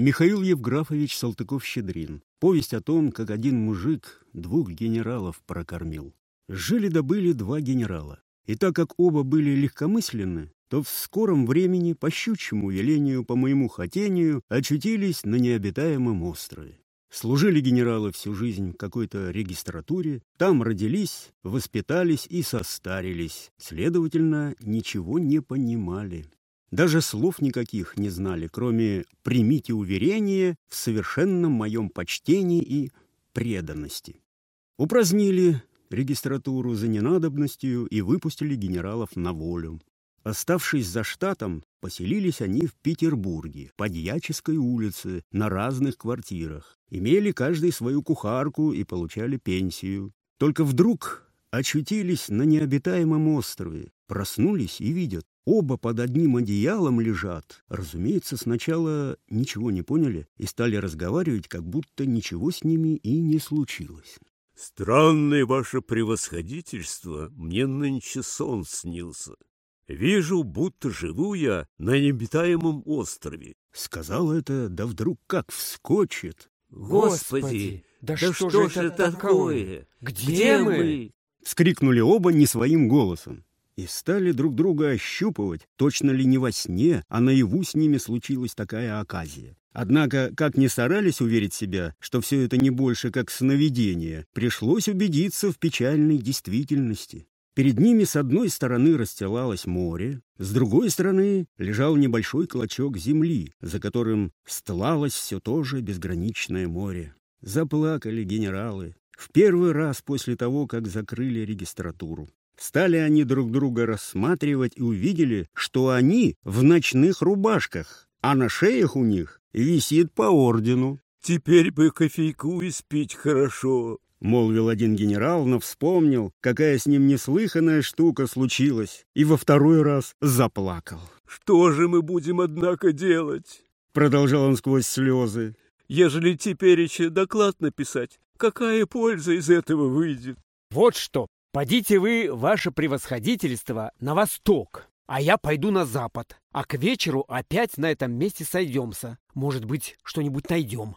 Михаил Евграфович Салтыков-Щедрин. Повесть о том, как один мужик двух генералов прокормил. Жили-добыли два генерала. И так как оба были легкомысленны, то в скором времени, по щучьему велению, по моему хотению, очутились на необитаемом острове. Служили генералы всю жизнь в какой-то регистратуре, там родились, воспитались и состарились, следовательно, ничего не понимали. Даже слов никаких не знали, кроме «примите уверение в совершенном моем почтении и преданности». Упразднили регистратуру за ненадобностью и выпустили генералов на волю. Оставшись за штатом, поселились они в Петербурге, по Дьяческой улице, на разных квартирах. Имели каждый свою кухарку и получали пенсию. Только вдруг очутились на необитаемом острове, проснулись и видят, Оба под одним одеялом лежат. Разумеется, сначала ничего не поняли и стали разговаривать, как будто ничего с ними и не случилось. «Странное ваше превосходительство, мне нынче сон снился. Вижу, будто живу я на необитаемом острове». Сказал это, да вдруг как вскочит. «Господи, да, да что, что же это такое? Где, Где мы?» Вскрикнули оба не своим голосом и стали друг друга ощупывать, точно ли не во сне, а наяву с ними случилась такая оказия. Однако, как ни старались уверить себя, что все это не больше как сновидение, пришлось убедиться в печальной действительности. Перед ними с одной стороны расстилалось море, с другой стороны лежал небольшой клочок земли, за которым стлалось все то же безграничное море. Заплакали генералы в первый раз после того, как закрыли регистратуру. Стали они друг друга рассматривать и увидели, что они в ночных рубашках, а на шеях у них висит по ордену. «Теперь бы кофейку испить хорошо», — молвил один генерал, но вспомнил, какая с ним неслыханная штука случилась, и во второй раз заплакал. «Что же мы будем, однако, делать?» — продолжал он сквозь слезы. «Ежели теперь еще доклад написать, какая польза из этого выйдет?» «Вот что, Подите вы, ваше превосходительство, на восток, а я пойду на запад, а к вечеру опять на этом месте сойдемся. Может быть, что-нибудь найдем.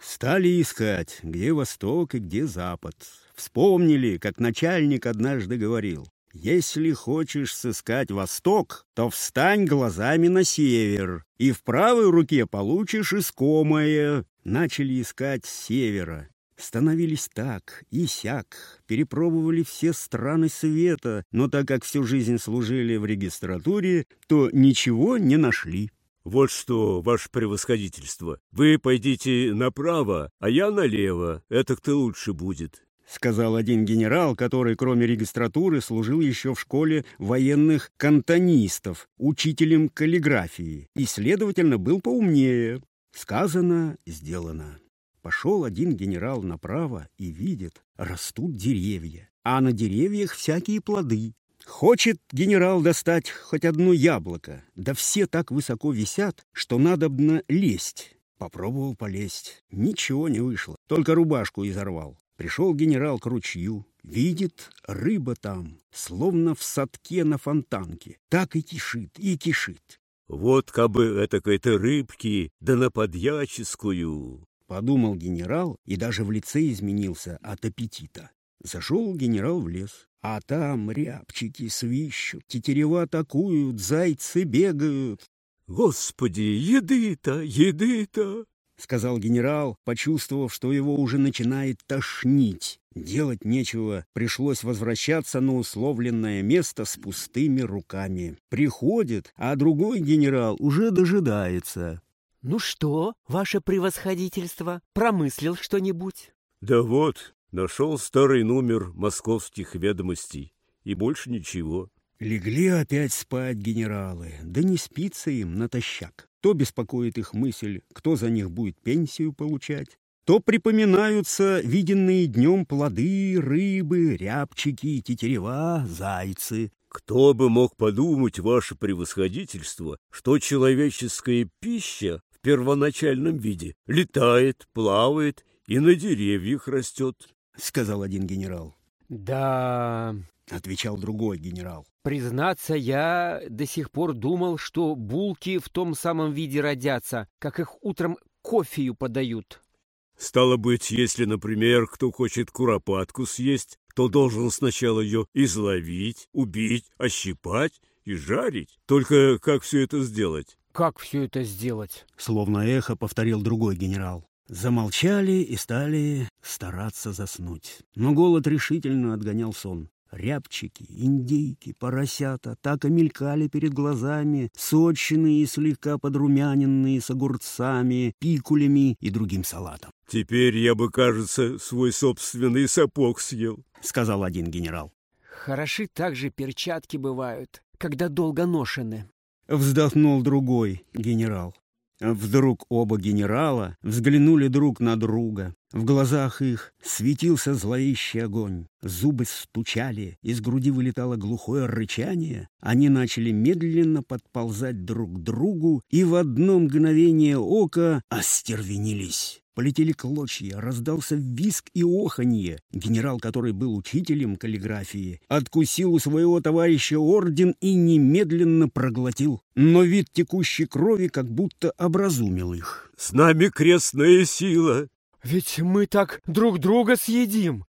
Стали искать, где восток и где запад. Вспомнили, как начальник однажды говорил. Если хочешь сыскать восток, то встань глазами на север, и в правой руке получишь искомое. Начали искать с севера. Становились так и сяк, перепробовали все страны света, но так как всю жизнь служили в регистратуре, то ничего не нашли. «Вот что, ваше превосходительство, вы пойдите направо, а я налево, это-то лучше будет», — сказал один генерал, который, кроме регистратуры, служил еще в школе военных кантонистов, учителем каллиграфии, и, следовательно, был поумнее. Сказано, сделано. Пошел один генерал направо и видит, растут деревья, а на деревьях всякие плоды. Хочет генерал достать хоть одно яблоко, да все так высоко висят, что надобно лезть. Попробовал полезть, ничего не вышло, только рубашку изорвал. Пришел генерал к ручью, видит, рыба там, словно в садке на фонтанке, так и кишит, и кишит. Вот кабы этакой-то рыбки, да на подьяческую, Подумал генерал и даже в лице изменился от аппетита. Зашел генерал в лес, а там рябчики свищут, тетерева атакуют, зайцы бегают. «Господи, еды-то, еды-то!» — сказал генерал, почувствовав, что его уже начинает тошнить. Делать нечего, пришлось возвращаться на условленное место с пустыми руками. Приходит, а другой генерал уже дожидается. «Ну что, ваше превосходительство, промыслил что-нибудь?» «Да вот, нашел старый номер московских ведомостей, и больше ничего». Легли опять спать генералы, да не спится им натощак. То беспокоит их мысль, кто за них будет пенсию получать, то припоминаются виденные днем плоды, рыбы, рябчики, тетерева, зайцы. Кто бы мог подумать, ваше превосходительство, что человеческая пища первоначальном виде. Летает, плавает и на деревьях растет. — сказал один генерал. «Да...» — отвечал другой генерал. Признаться, я до сих пор думал, что булки в том самом виде родятся, как их утром кофею подают. Стало быть, если, например, кто хочет куропатку съесть, то должен сначала ее изловить, убить, ощипать и жарить. Только как все это сделать? Как все это сделать? Словно эхо повторил другой генерал. Замолчали и стали стараться заснуть. Но голод решительно отгонял сон. Рябчики, индейки, поросята так и мелькали перед глазами, сочные и слегка подрумяненные с огурцами, пикулями и другим салатом. «Теперь я бы, кажется, свой собственный сапог съел», — сказал один генерал. «Хороши также перчатки бывают, когда долго ношены», — вздохнул другой генерал. Вдруг оба генерала взглянули друг на друга. В глазах их светился зловещий огонь. Зубы стучали, из груди вылетало глухое рычание. Они начали медленно подползать друг к другу и в одно мгновение ока остервенились. Полетели клочья, раздался виск и оханье. Генерал, который был учителем каллиграфии, откусил у своего товарища орден и немедленно проглотил. Но вид текущей крови как будто образумил их. «С нами крестная сила!» «Ведь мы так друг друга съедим!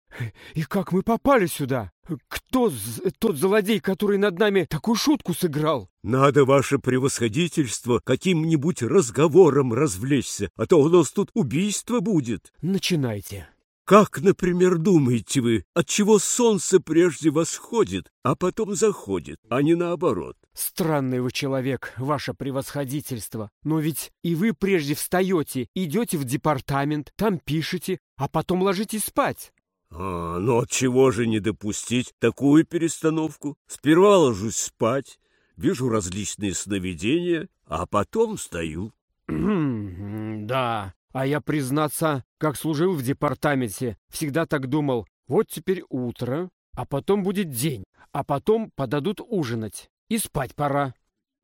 И как мы попали сюда? Кто тот злодей, который над нами такую шутку сыграл? Надо, ваше превосходительство, каким-нибудь разговором развлечься, а то у нас тут убийство будет. Начинайте. Как, например, думаете вы, от чего солнце прежде восходит, а потом заходит, а не наоборот? Странный вы человек, ваше превосходительство. Но ведь и вы прежде встаете, идете в департамент, там пишете, а потом ложитесь спать. А, ну от чего же не допустить такую перестановку? Сперва ложусь спать, вижу различные сновидения, а потом встаю. Да, а я, признаться, как служил в департаменте, всегда так думал. Вот теперь утро, а потом будет день, а потом подадут ужинать. И спать пора.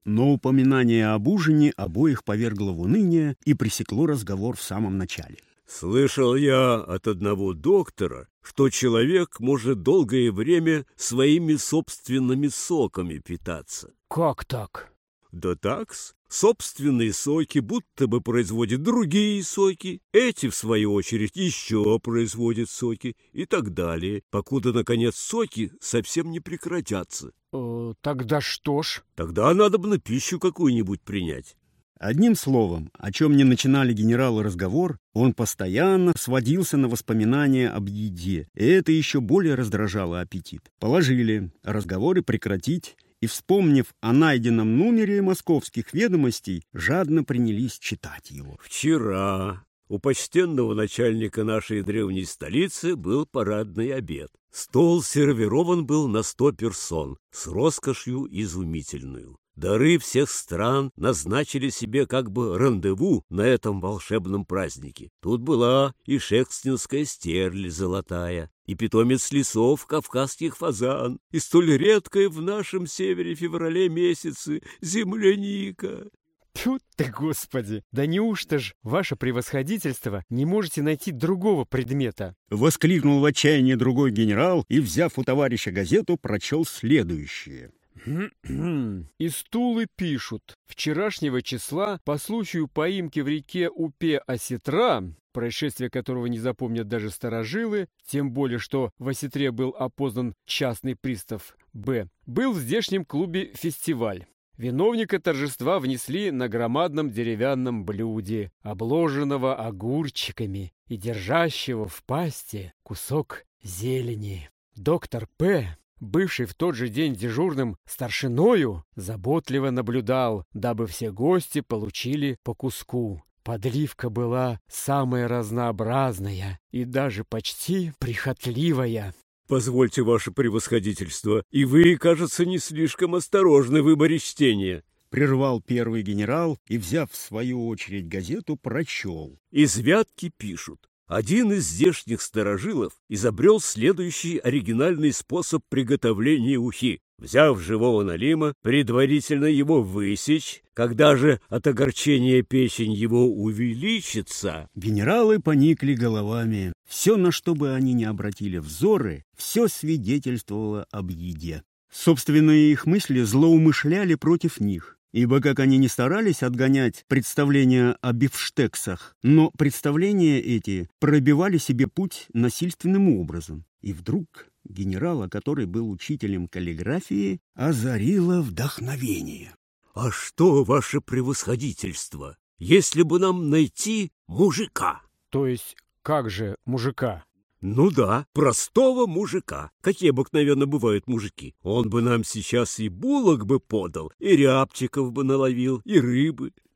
Но упоминание об ужине обоих повергло в уныние и пресекло разговор в самом начале. Слышал я от одного доктора, что человек может долгое время своими собственными соками питаться. Как так? Да такс. Собственные соки будто бы производят другие соки, эти, в свою очередь, еще производят соки и так далее, покуда, наконец, соки совсем не прекратятся. Э, тогда что ж? Тогда надо бы на пищу какую-нибудь принять. Одним словом, о чем не начинали генералы разговор, он постоянно сводился на воспоминания об еде, и это еще более раздражало аппетит. Положили разговоры прекратить, и, вспомнив о найденном номере московских ведомостей, жадно принялись читать его. «Вчера у почтенного начальника нашей древней столицы был парадный обед. Стол сервирован был на сто персон с роскошью изумительную. Дары всех стран назначили себе как бы рандеву на этом волшебном празднике. Тут была и шекстинская стерль золотая, и питомец лесов кавказских фазан, и столь редкая в нашем севере-феврале месяце земляника. Тьфу ты, господи! Да неужто ж, ваше превосходительство, не можете найти другого предмета? Воскликнул в отчаянии другой генерал и, взяв у товарища газету, прочел следующее. И стулы пишут. Вчерашнего числа по случаю поимки в реке Упе-Осетра, происшествие которого не запомнят даже старожилы, тем более, что в Осетре был опознан частный пристав Б, был в здешнем клубе фестиваль. Виновника торжества внесли на громадном деревянном блюде, обложенного огурчиками и держащего в пасти кусок зелени. Доктор П бывший в тот же день дежурным старшиною, заботливо наблюдал, дабы все гости получили по куску. Подливка была самая разнообразная и даже почти прихотливая. «Позвольте, ваше превосходительство, и вы, кажется, не слишком осторожны в выборе чтения», прервал первый генерал и, взяв в свою очередь газету, прочел. «Из Вятки пишут. Один из здешних старожилов изобрел следующий оригинальный способ приготовления ухи. взяв живого Налима, предварительно его высечь, когда же от огорчения печень его увеличится. Генералы поникли головами. Все, на что бы они ни обратили взоры, все свидетельствовало об еде. Собственные их мысли злоумышляли против них. Ибо как они не старались отгонять представления о бифштексах, но представления эти пробивали себе путь насильственным образом. И вдруг генерала, который был учителем каллиграфии, озарило вдохновение. «А что, ваше превосходительство, если бы нам найти мужика?» То есть как же мужика? Ну да, простого мужика. Какие обыкновенно бывают мужики. Он бы нам сейчас и булок бы подал, и рябчиков бы наловил, и рыбы.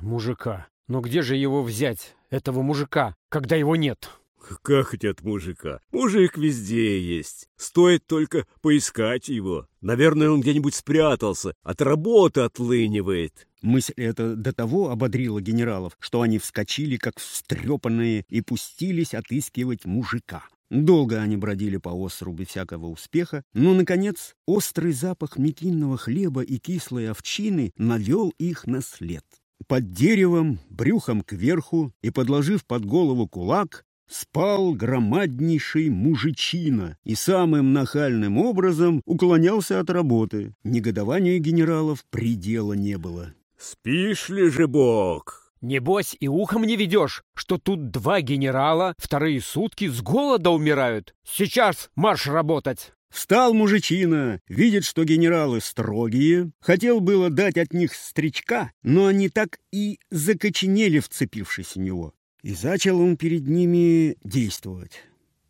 мужика. Но где же его взять, этого мужика, когда его нет? Как нет мужика? Мужик везде есть. Стоит только поискать его. Наверное, он где-нибудь спрятался, от работы отлынивает. Мысль эта до того ободрила генералов, что они вскочили, как встрепанные, и пустились отыскивать мужика. Долго они бродили по острову без всякого успеха, но, наконец, острый запах метинного хлеба и кислой овчины навел их на след. Под деревом, брюхом кверху и подложив под голову кулак, спал громаднейший мужичина и самым нахальным образом уклонялся от работы. Негодования генералов предела не было. Спишь ли же, Бог? Небось и ухом не ведешь, что тут два генерала вторые сутки с голода умирают. Сейчас марш работать. Встал мужичина, видит, что генералы строгие, хотел было дать от них стричка, но они так и закоченели, вцепившись в него. И зачал он перед ними действовать.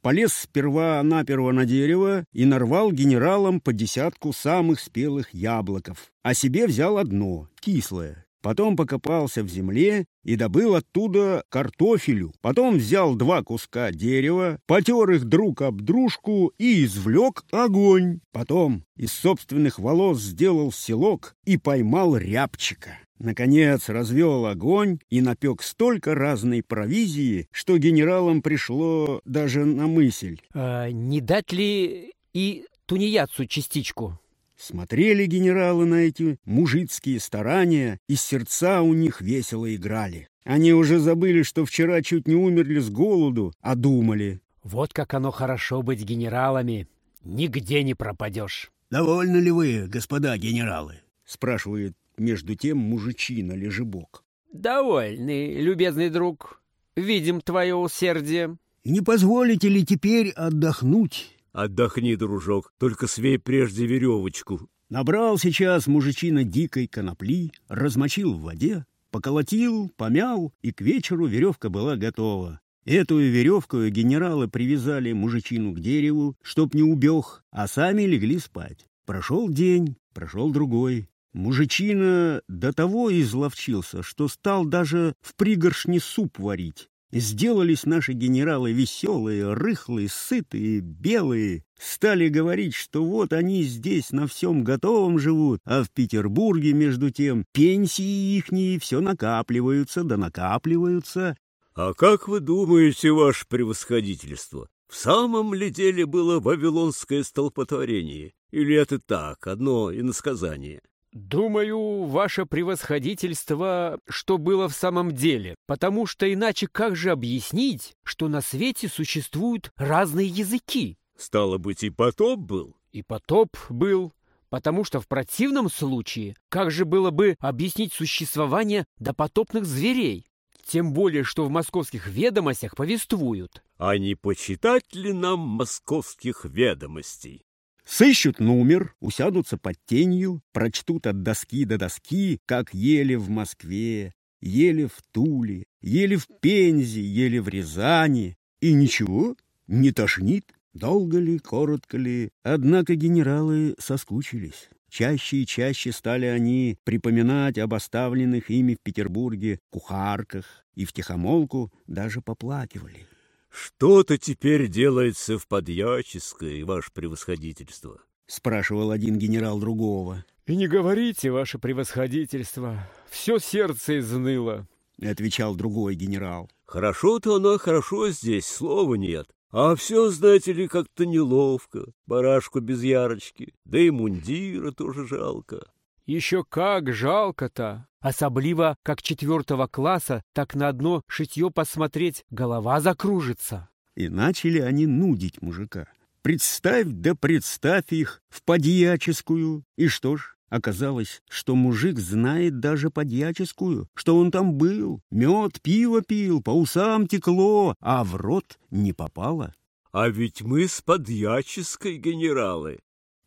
Полез сперва наперво на дерево и нарвал генералам по десятку самых спелых яблоков, а себе взял одно, кислое. Потом покопался в земле и добыл оттуда картофелю. Потом взял два куска дерева, потер их друг об дружку и извлек огонь. Потом из собственных волос сделал селок и поймал рябчика. Наконец развел огонь и напек столько разной провизии, что генералам пришло даже на мысль. А, не дать ли и тунеядцу частичку? Смотрели генералы на эти мужицкие старания, и сердца у них весело играли. Они уже забыли, что вчера чуть не умерли с голоду, а думали. Вот как оно хорошо быть генералами. Нигде не пропадешь. «Довольны ли вы, господа генералы?» — спрашивает между тем мужичина лежебок. «Довольны, любезный друг. Видим твое усердие». «Не позволите ли теперь отдохнуть?» «Отдохни, дружок, только свей прежде веревочку». Набрал сейчас мужичина дикой конопли, размочил в воде, поколотил, помял, и к вечеру веревка была готова. Эту веревку генералы привязали мужичину к дереву, чтоб не убег, а сами легли спать. Прошел день, прошел другой. Мужичина до того изловчился, что стал даже в пригоршне суп варить. Сделались наши генералы веселые, рыхлые, сытые, белые. Стали говорить, что вот они здесь на всем готовом живут, а в Петербурге, между тем, пенсии ихние все накапливаются да накапливаются. — А как вы думаете, ваше превосходительство, в самом ли деле было вавилонское столпотворение? Или это так, одно иносказание? «Думаю, ваше превосходительство, что было в самом деле, потому что иначе как же объяснить, что на свете существуют разные языки?» «Стало быть, и потоп был?» «И потоп был, потому что в противном случае как же было бы объяснить существование допотопных зверей?» Тем более, что в московских ведомостях повествуют. А не почитать ли нам московских ведомостей? Сыщут номер, усядутся под тенью, прочтут от доски до доски, как ели в Москве, ели в Туле, ели в Пензе, ели в Рязани. И ничего, не тошнит, долго ли, коротко ли. Однако генералы соскучились. Чаще и чаще стали они припоминать об оставленных ими в Петербурге кухарках и втихомолку даже поплакивали. «Что-то теперь делается в подьяческой, ваше превосходительство», — спрашивал один генерал другого. «И не говорите, ваше превосходительство, все сердце изныло», — отвечал другой генерал. «Хорошо-то оно хорошо здесь, слова нет. А все, знаете ли, как-то неловко. Барашку без ярочки, да и мундира тоже жалко. Еще как жалко-то! Особливо, как четвертого класса, так на одно шитье посмотреть голова закружится. И начали они нудить мужика. Представь да представь их в подьяческую. И что ж, оказалось, что мужик знает даже подьяческую, что он там был, мед, пиво пил, по усам текло, а в рот не попало. А ведь мы с подьяческой генералы.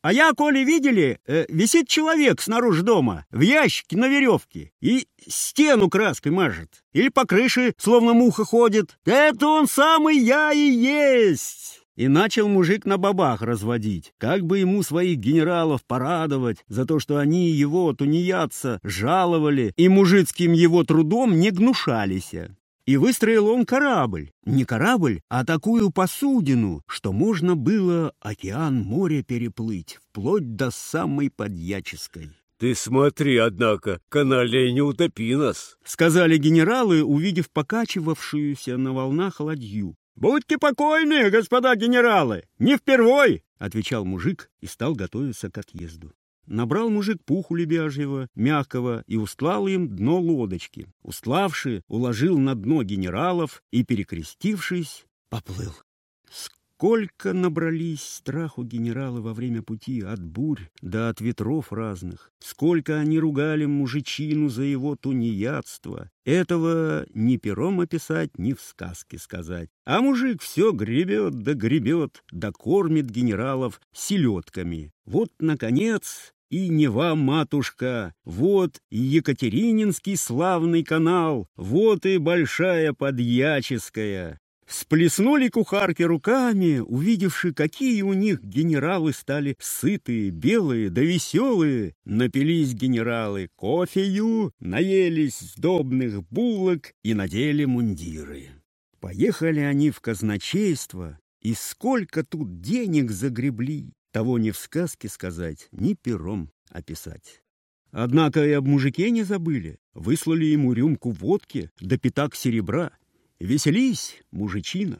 А я, коли видели, э, висит человек снаружи дома, в ящике на веревке, и стену краской мажет, или по крыше, словно муха ходит. Это он самый я и есть!» И начал мужик на бабах разводить, как бы ему своих генералов порадовать за то, что они его, тунеядца, жаловали и мужицким его трудом не гнушались. И выстроил он корабль. Не корабль, а такую посудину, что можно было океан море переплыть, вплоть до самой Подьяческой. Ты смотри, однако, канале не утопи нас, — сказали генералы, увидев покачивавшуюся на волнах ладью. «Будьте покойны, господа генералы! Не впервой!» — отвечал мужик и стал готовиться к отъезду. Набрал мужик пуху лебяжьего, мягкого, и устлал им дно лодочки. Устлавши, уложил на дно генералов и, перекрестившись, поплыл. Сколько набрались страху генералы во время пути от бурь да от ветров разных. Сколько они ругали мужичину за его тунеядство. Этого ни пером описать, ни в сказке сказать. А мужик все гребет да гребет, да кормит генералов селедками. Вот, наконец, и Нева, матушка, вот и Екатерининский славный канал, вот и Большая Подьяческая. Всплеснули кухарки руками, увидевши, какие у них генералы стали сытые, белые да веселые. Напились генералы кофею, наелись сдобных булок и надели мундиры. Поехали они в казначейство, и сколько тут денег загребли, того ни в сказке сказать, ни пером описать. Однако и об мужике не забыли, выслали ему рюмку водки да пятак серебра — Веселись, мужичина!